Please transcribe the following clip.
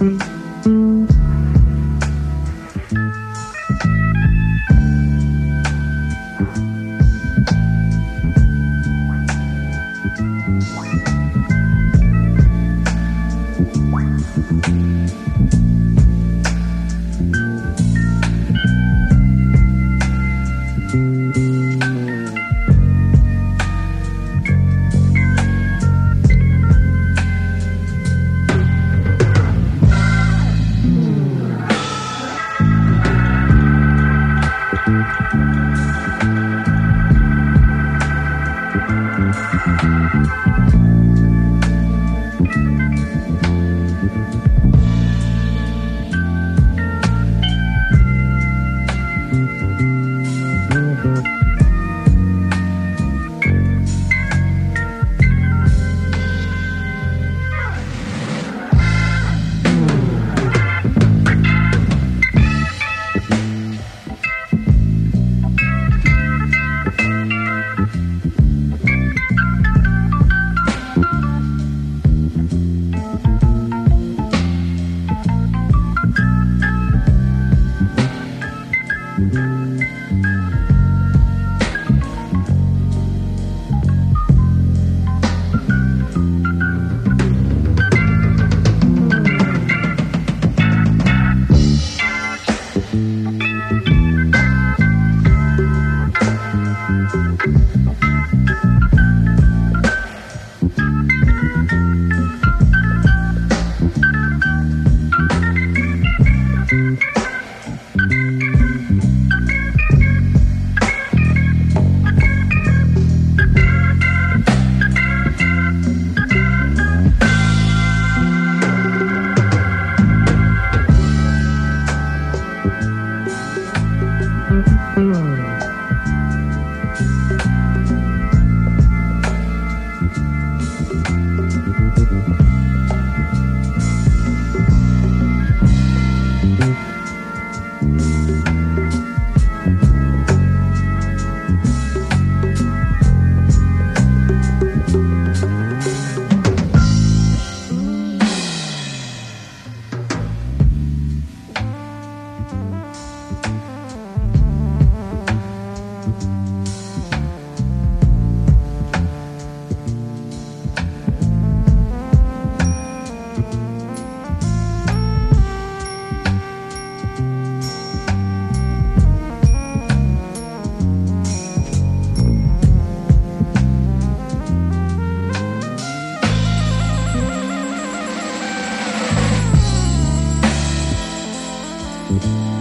Mm-hmm. Thank